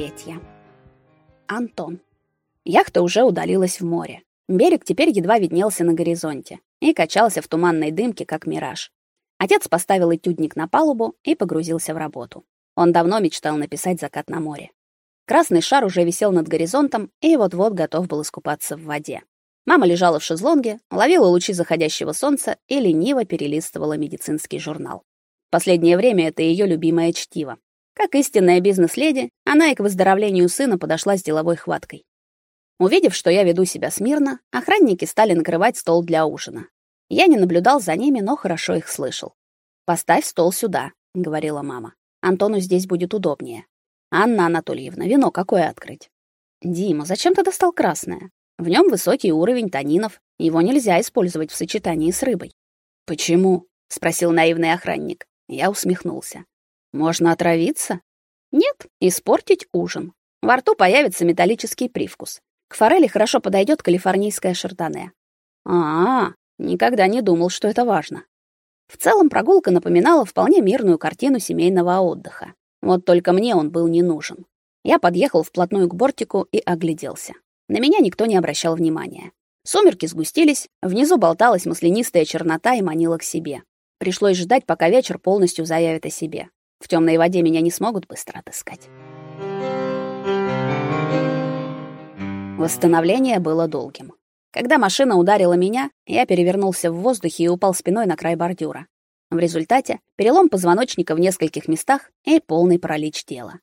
третья. Антон. Яхта уже удалилась в море. Берег теперь едва виднелся на горизонте и качался в туманной дымке, как мираж. Отец поставил этюдник на палубу и погрузился в работу. Он давно мечтал написать «Закат на море». Красный шар уже висел над горизонтом и вот-вот готов был искупаться в воде. Мама лежала в шезлонге, ловила лучи заходящего солнца и лениво перелистывала медицинский журнал. Последнее время это ее любимое чтиво. Как истинная бизнес-леди, она и к выздоровлению сына подошла с деловой хваткой. Увидев, что я веду себя смирно, охранники стали накрывать стол для ужина. Я не наблюдал за ними, но хорошо их слышал. «Поставь стол сюда», — говорила мама. «Антону здесь будет удобнее». «Анна Анатольевна, вино какое открыть?» «Дима, зачем ты достал красное? В нем высокий уровень танинов, его нельзя использовать в сочетании с рыбой». «Почему?» — спросил наивный охранник. Я усмехнулся. «Можно отравиться?» «Нет, испортить ужин. Во рту появится металлический привкус. К форели хорошо подойдет калифорнийская шардоне. -а, а, никогда не думал, что это важно. В целом прогулка напоминала вполне мирную картину семейного отдыха. Вот только мне он был не нужен. Я подъехал вплотную к бортику и огляделся. На меня никто не обращал внимания. Сумерки сгустились, внизу болталась маслянистая чернота и манила к себе. Пришлось ждать, пока вечер полностью заявит о себе. В темной воде меня не смогут быстро отыскать. Восстановление было долгим. Когда машина ударила меня, я перевернулся в воздухе и упал спиной на край бордюра. В результате перелом позвоночника в нескольких местах и полный паралич тела.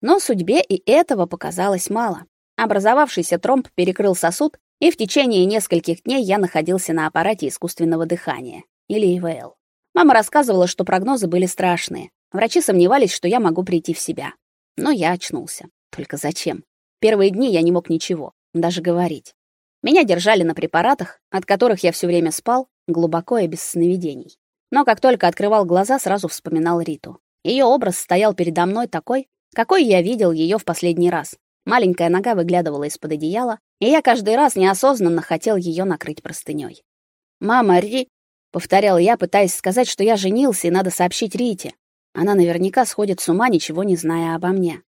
Но судьбе и этого показалось мало. Образовавшийся тромб перекрыл сосуд, и в течение нескольких дней я находился на аппарате искусственного дыхания, или ИВЛ. Мама рассказывала, что прогнозы были страшные. Врачи сомневались, что я могу прийти в себя. Но я очнулся. Только зачем? Первые дни я не мог ничего, даже говорить. Меня держали на препаратах, от которых я все время спал, глубоко и без сновидений. Но как только открывал глаза, сразу вспоминал Риту. Ее образ стоял передо мной такой, какой я видел ее в последний раз. Маленькая нога выглядывала из-под одеяла, и я каждый раз неосознанно хотел ее накрыть простыней. «Мама, Ри...» — повторял я, пытаясь сказать, что я женился и надо сообщить Рите. Она наверняка сходит с ума, ничего не зная обо мне.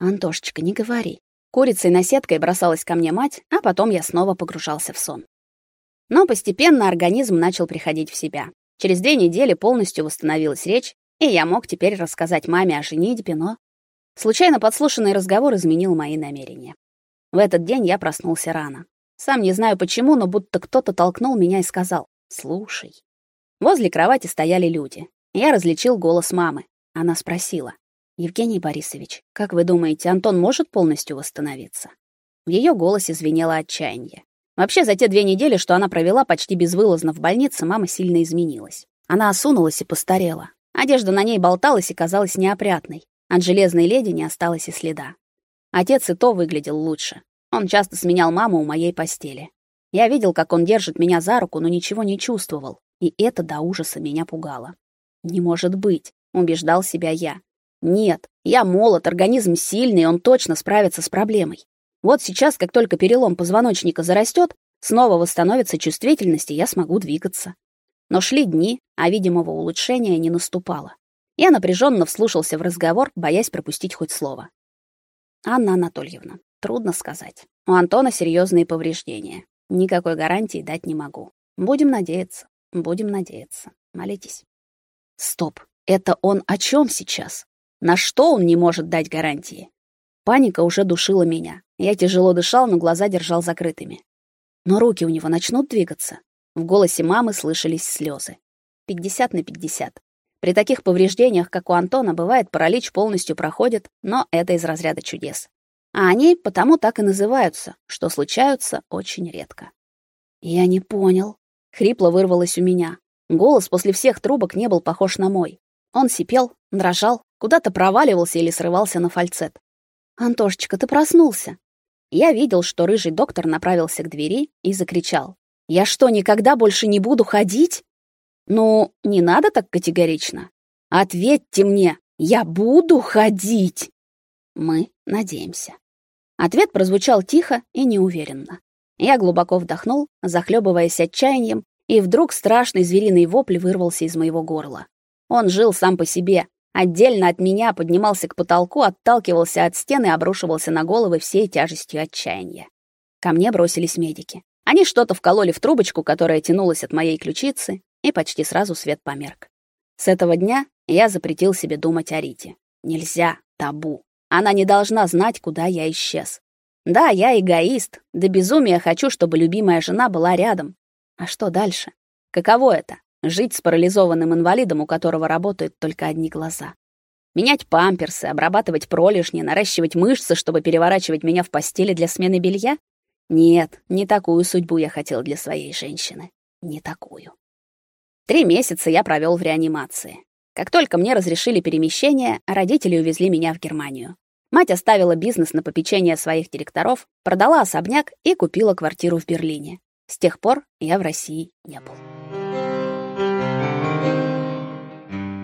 «Антошечка, не говори. Курицей на сеткой бросалась ко мне мать, а потом я снова погружался в сон. Но постепенно организм начал приходить в себя. Через две недели полностью восстановилась речь, и я мог теперь рассказать маме о женитьбе, но случайно подслушанный разговор изменил мои намерения. В этот день я проснулся рано. Сам не знаю почему, но будто кто-то толкнул меня и сказал: "Слушай". Возле кровати стояли люди. Я различил голос мамы. Она спросила: Евгений Борисович, как вы думаете, Антон может полностью восстановиться? В ее голосе звенело отчаяние. Вообще, за те две недели, что она провела почти безвылазно в больнице, мама сильно изменилась. Она осунулась и постарела. Одежда на ней болталась и казалась неопрятной. От железной леди не осталось и следа. Отец и то выглядел лучше. Он часто сменял маму у моей постели. Я видел, как он держит меня за руку, но ничего не чувствовал, и это до ужаса меня пугало. Не может быть, убеждал себя я. Нет, я молод, организм сильный, он точно справится с проблемой. Вот сейчас, как только перелом позвоночника зарастет, снова восстановится чувствительность, и я смогу двигаться. Но шли дни, а видимого улучшения не наступало. Я напряженно вслушался в разговор, боясь пропустить хоть слово. Анна Анатольевна, трудно сказать. У Антона серьезные повреждения. Никакой гарантии дать не могу. Будем надеяться. Будем надеяться. Молитесь. Стоп. Это он о чем сейчас? На что он не может дать гарантии? Паника уже душила меня. Я тяжело дышал, но глаза держал закрытыми. Но руки у него начнут двигаться. В голосе мамы слышались слезы. 50 на 50. При таких повреждениях, как у Антона, бывает паралич полностью проходит, но это из разряда чудес. А они потому так и называются, что случаются очень редко. Я не понял. Хрипло вырвалось у меня. Голос после всех трубок не был похож на мой. Он сипел, дрожал, куда-то проваливался или срывался на фальцет. «Антошечка, ты проснулся!» Я видел, что рыжий доктор направился к двери и закричал. «Я что, никогда больше не буду ходить?» «Ну, не надо так категорично. Ответьте мне, я буду ходить!» Мы надеемся. Ответ прозвучал тихо и неуверенно. Я глубоко вдохнул, захлебываясь отчаянием, и вдруг страшный звериный вопль вырвался из моего горла. Он жил сам по себе, Отдельно от меня поднимался к потолку, отталкивался от стены и обрушивался на головы всей тяжестью отчаяния. Ко мне бросились медики. Они что-то вкололи в трубочку, которая тянулась от моей ключицы, и почти сразу свет померк. С этого дня я запретил себе думать о Рите. Нельзя, табу. Она не должна знать, куда я исчез. Да, я эгоист, до безумия хочу, чтобы любимая жена была рядом. А что дальше? Каково это жить с парализованным инвалидом, у которого работают только одни глаза? Менять памперсы, обрабатывать пролежни, наращивать мышцы, чтобы переворачивать меня в постели для смены белья? Нет, не такую судьбу я хотел для своей женщины. Не такую. Три месяца я провел в реанимации. Как только мне разрешили перемещение, родители увезли меня в Германию. Мать оставила бизнес на попечение своих директоров, продала особняк и купила квартиру в Берлине. С тех пор я в России не был.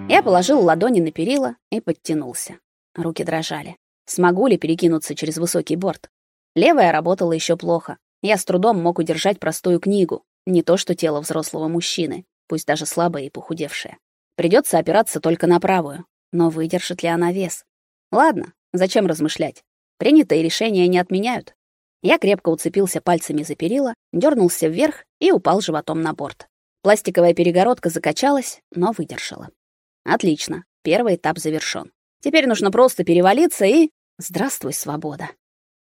Я положил ладони на перила и подтянулся. Руки дрожали. Смогу ли перекинуться через высокий борт? Левая работала еще плохо. Я с трудом мог удержать простую книгу, не то что тело взрослого мужчины, пусть даже слабое и похудевшее. Придется опираться только на правую. Но выдержит ли она вес? Ладно, зачем размышлять? Принятые решения не отменяют. Я крепко уцепился пальцами за перила, дернулся вверх и упал животом на борт. Пластиковая перегородка закачалась, но выдержала. Отлично, первый этап завершён. Теперь нужно просто перевалиться и... Здравствуй, свобода.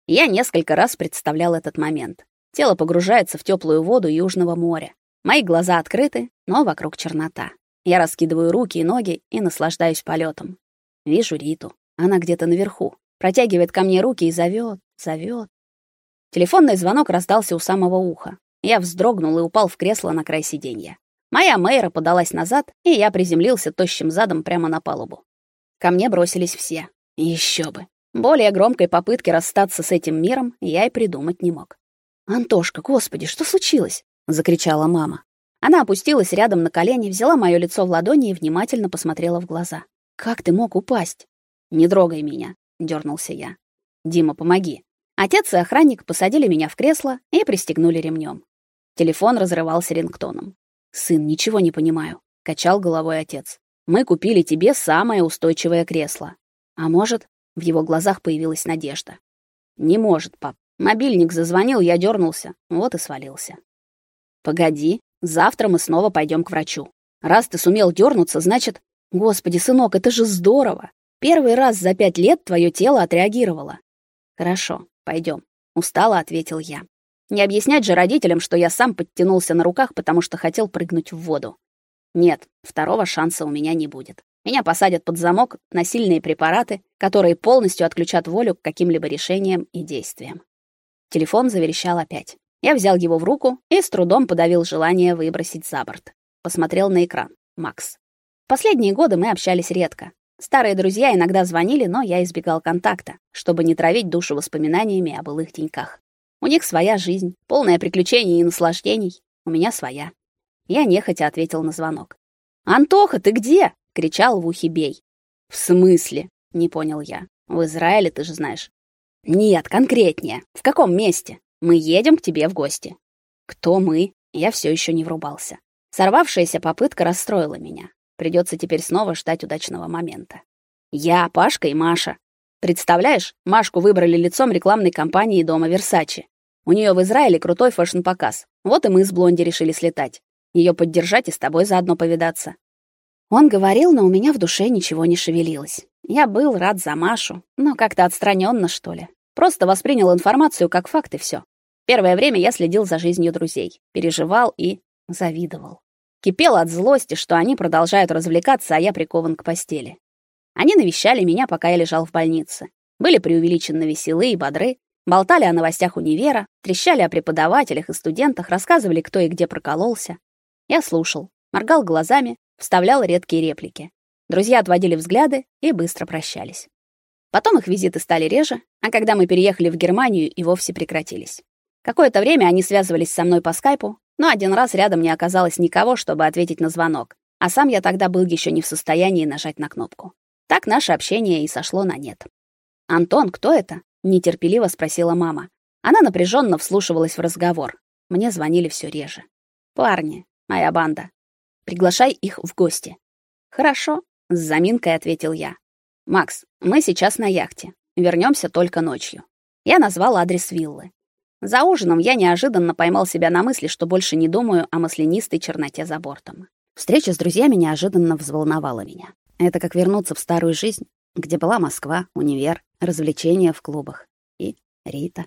Я несколько раз представлял этот момент. Тело погружается в теплую воду Южного моря. Мои глаза открыты, но вокруг чернота. Я раскидываю руки и ноги и наслаждаюсь полетом. Вижу Риту. Она где-то наверху. Протягивает ко мне руки и зовет, зовет. Телефонный звонок раздался у самого уха. Я вздрогнул и упал в кресло на край сиденья. Моя Мэйра подалась назад, и я приземлился тощим задом прямо на палубу. Ко мне бросились все. Еще бы. Более громкой попытки расстаться с этим миром я и придумать не мог. «Антошка, господи, что случилось?» — закричала мама. Она опустилась рядом на колени, взяла моё лицо в ладони и внимательно посмотрела в глаза. «Как ты мог упасть?» «Не трогай меня», — дернулся я. «Дима, помоги». Отец и охранник посадили меня в кресло и пристегнули ремнем. Телефон разрывался рингтоном. «Сын, ничего не понимаю», — качал головой отец. «Мы купили тебе самое устойчивое кресло. А может...» — в его глазах появилась надежда. «Не может, пап. Мобильник зазвонил, я дернулся, вот и свалился». «Погоди», Завтра мы снова пойдем к врачу. Раз ты сумел дернуться, значит... Господи, сынок, это же здорово! Первый раз за пять лет твое тело отреагировало. Хорошо, пойдем. Устало ответил я. Не объяснять же родителям, что я сам подтянулся на руках, потому что хотел прыгнуть в воду. Нет, второго шанса у меня не будет. Меня посадят под замок на сильные препараты, которые полностью отключат волю к каким-либо решениям и действиям. Телефон заверещал опять. Я взял его в руку и с трудом подавил желание выбросить за борт. Посмотрел на экран. Макс. Последние годы мы общались редко. Старые друзья иногда звонили, но я избегал контакта, чтобы не травить душу воспоминаниями о былых деньках. У них своя жизнь, полная приключений и наслаждений. У меня своя. Я нехотя ответил на звонок. «Антоха, ты где?» — кричал в ухе Бей. «В смысле?» — не понял я. «В Израиле, ты же знаешь». «Нет, конкретнее. В каком месте?» Мы едем к тебе в гости. Кто мы? Я все еще не врубался. Сорвавшаяся попытка расстроила меня. Придется теперь снова ждать удачного момента. Я, Пашка и Маша. Представляешь, Машку выбрали лицом рекламной кампании дома Versace. У нее в Израиле крутой фэшн-показ. Вот и мы с Блонди решили слетать. Ее поддержать и с тобой заодно повидаться. Он говорил, но у меня в душе ничего не шевелилось. Я был рад за Машу, но как-то отстраненно, что ли. Просто воспринял информацию как факт и все. Первое время я следил за жизнью друзей, переживал и завидовал. Кипел от злости, что они продолжают развлекаться, а я прикован к постели. Они навещали меня, пока я лежал в больнице. Были преувеличенно веселы и бодры, болтали о новостях универа, трещали о преподавателях и студентах, рассказывали, кто и где прокололся. Я слушал, моргал глазами, вставлял редкие реплики. Друзья отводили взгляды и быстро прощались. Потом их визиты стали реже, а когда мы переехали в Германию, и вовсе прекратились. Какое-то время они связывались со мной по скайпу, но один раз рядом не оказалось никого, чтобы ответить на звонок, а сам я тогда был еще не в состоянии нажать на кнопку. Так наше общение и сошло на нет. «Антон, кто это?» — нетерпеливо спросила мама. Она напряженно вслушивалась в разговор. Мне звонили все реже. «Парни, моя банда. Приглашай их в гости». «Хорошо», — с заминкой ответил я. Макс, мы сейчас на яхте. Вернемся только ночью. Я назвал адрес виллы. За ужином я неожиданно поймал себя на мысли, что больше не думаю о маслянистой черноте за бортом. Встреча с друзьями неожиданно взволновала меня. Это как вернуться в старую жизнь, где была Москва, универ, развлечения в клубах и Рита.